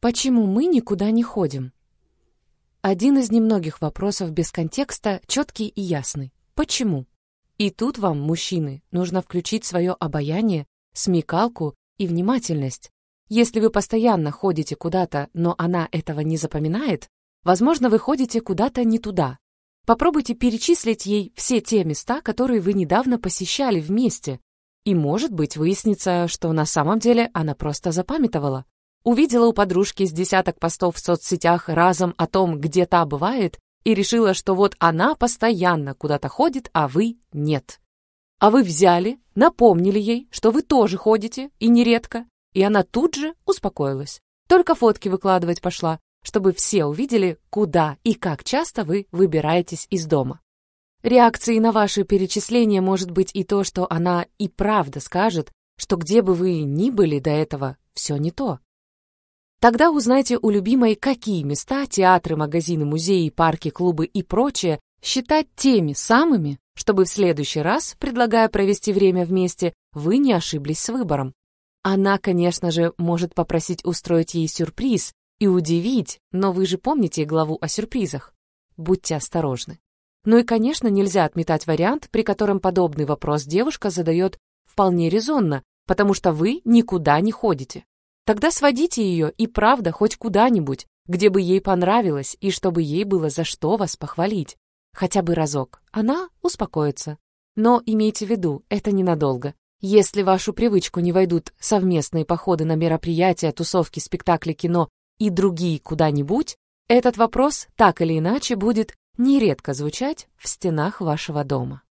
Почему мы никуда не ходим? Один из немногих вопросов без контекста, четкий и ясный. Почему? И тут вам, мужчины, нужно включить свое обаяние, смекалку и внимательность. Если вы постоянно ходите куда-то, но она этого не запоминает, возможно, вы ходите куда-то не туда. Попробуйте перечислить ей все те места, которые вы недавно посещали вместе. И, может быть, выяснится, что на самом деле она просто запамятовала. Увидела у подружки с десяток постов в соцсетях разом о том, где та бывает, и решила, что вот она постоянно куда-то ходит, а вы нет. А вы взяли, напомнили ей, что вы тоже ходите, и нередко, и она тут же успокоилась. Только фотки выкладывать пошла, чтобы все увидели, куда и как часто вы выбираетесь из дома. Реакцией на ваши перечисления может быть и то, что она и правда скажет, что где бы вы ни были до этого, все не то. Тогда узнайте у любимой, какие места, театры, магазины, музеи, парки, клубы и прочее считать теми самыми, чтобы в следующий раз, предлагая провести время вместе, вы не ошиблись с выбором. Она, конечно же, может попросить устроить ей сюрприз и удивить, но вы же помните главу о сюрпризах. Будьте осторожны. Ну и, конечно, нельзя отметать вариант, при котором подобный вопрос девушка задает вполне резонно, потому что вы никуда не ходите. Тогда сводите ее и правда хоть куда-нибудь, где бы ей понравилось и чтобы ей было за что вас похвалить. Хотя бы разок. Она успокоится. Но имейте в виду, это ненадолго. Если в вашу привычку не войдут совместные походы на мероприятия, тусовки, спектакли, кино и другие куда-нибудь, этот вопрос так или иначе будет нередко звучать в стенах вашего дома.